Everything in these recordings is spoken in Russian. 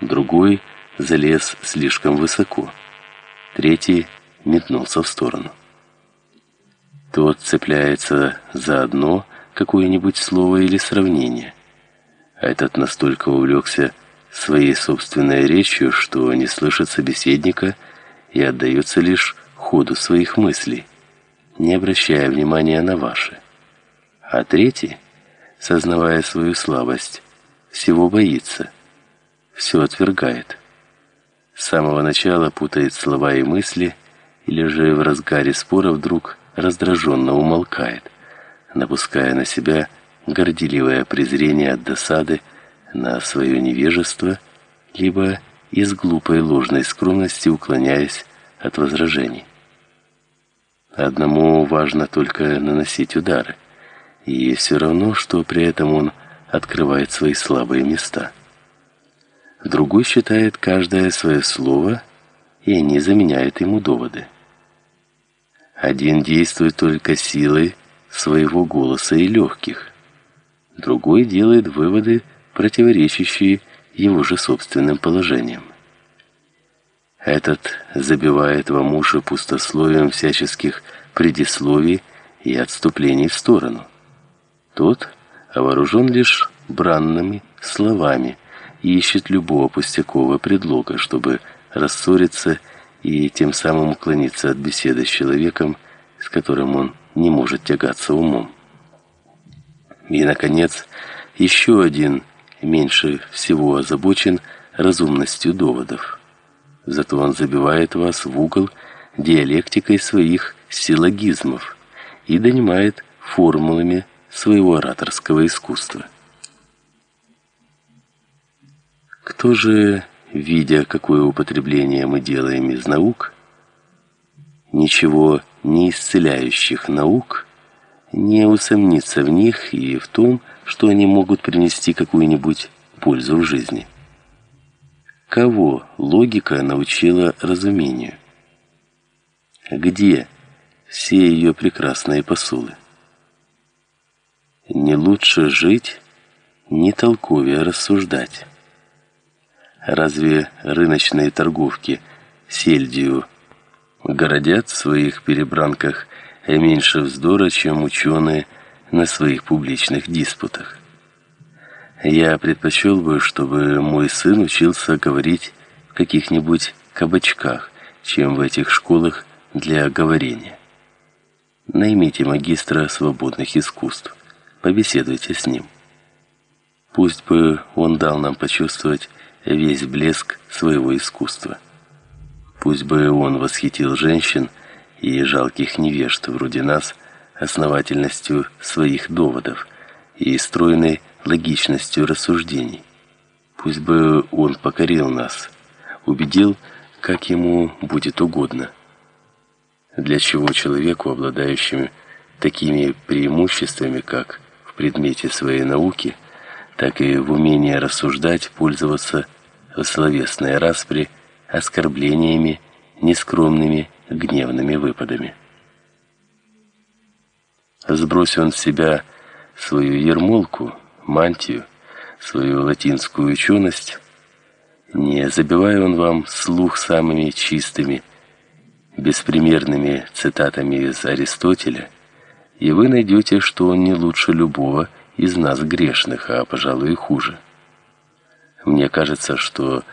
другой залез слишком высоко, третий метнулся в сторону. Тот цепляется за одно какое-нибудь слово или сравнение, а этот настолько увлекся своей собственной речью, что не слышит собеседника и отдается лишь ходу своих мыслей, не обращая внимания на ваши. А третий, сознавая свою слабость, всего боится, все отвергает. С самого начала путает слова и мысли, или же в разгаре спора вдруг раздраженно умолкает, напуская на себя горделивое презрение от досады на свое невежество, либо из глупой ложной скромности уклоняясь от возражений. Одному важно только наносить удары, и все равно, что при этом он открывает свои слабые места. Другой считает каждое свое слово, и они заменяют ему доводы. Один действует только силой своего голоса и легких, другой делает выводы, противоречащие его же собственным положениям. Этот забивает вам уши пустословием всяческих предисловий и отступлений в сторону. Тот вооружен лишь бранными словами ищет любого пустякового предлога, чтобы рассориться и тем самым уклониться от беседы с человеком, с которым он не может тягаться умом. И наконец, еще один меньше всего озабочен разумностью доводов. Зато он забивает вас в угол диалектикой своих силлогизмов и донимает формулами своего ораторского искусства. Кто же, видя, какое употребление мы делаем из наук, ничего не исцеляющих наук, не усомнится в них и в том, что они могут принести какую-нибудь пользу в жизни? Кого логика научила разумению? Где все ее прекрасные посулы? Не лучше жить, не толковее рассуждать. Разве рыночные торговки сельдью городят в своих перебранках меньше вздора, чем ученые на своих публичных диспутах? Я предпочел бы, чтобы мой сын учился говорить в каких-нибудь кабачках, чем в этих школах для говорения. Наймите магистра свободных искусств, побеседуйте с ним. Пусть бы он дал нам почувствовать весь блеск своего искусства. Пусть бы он восхитил женщин и жалких невежд вроде нас основательностью своих доводов и стройной логичностью рассуждений. Пусть бы он покорил нас, убедил, как ему будет угодно. Для чего человеку, обладающему такими преимуществами, как в предмете своей науки, так и в умении рассуждать, пользоваться в словесной распри оскорблениями, нескромными, гневными выпадами. Сбросив он с себя свою ермолку, мантию, свою латинскую ученость, не забивая он вам слух самыми чистыми, беспримерными цитатами из Аристотеля, и вы найдете, что он не лучше любого из нас грешных, а, пожалуй, и хуже. Мне кажется, что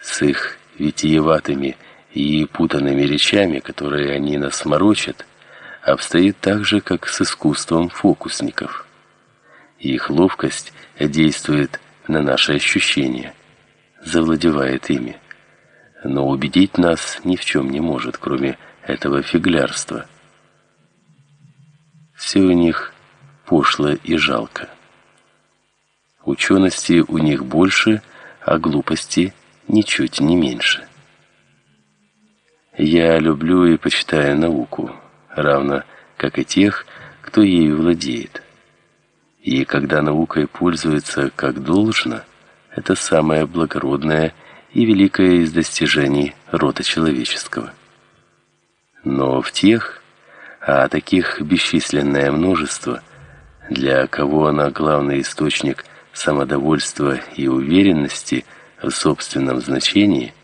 с их витиеватыми и путанными речами, которые они нас морочат, обстоит так же, как с искусством фокусников их ловкость действует на наши ощущения, завладевает ими. Но убедить нас ни в чем не может, кроме этого фиглярства. Все у них пошло и жалко. Учености у них больше, а глупости ничуть не меньше. Я люблю и почитаю науку, равно как и тех, кто ею владеет. И когда наукой пользуется как должно, это самое благородное и великое из достижений рода человеческого. Но в тех, а таких бесчисленное множество, для кого она главный источник самодовольства и уверенности в собственном значении,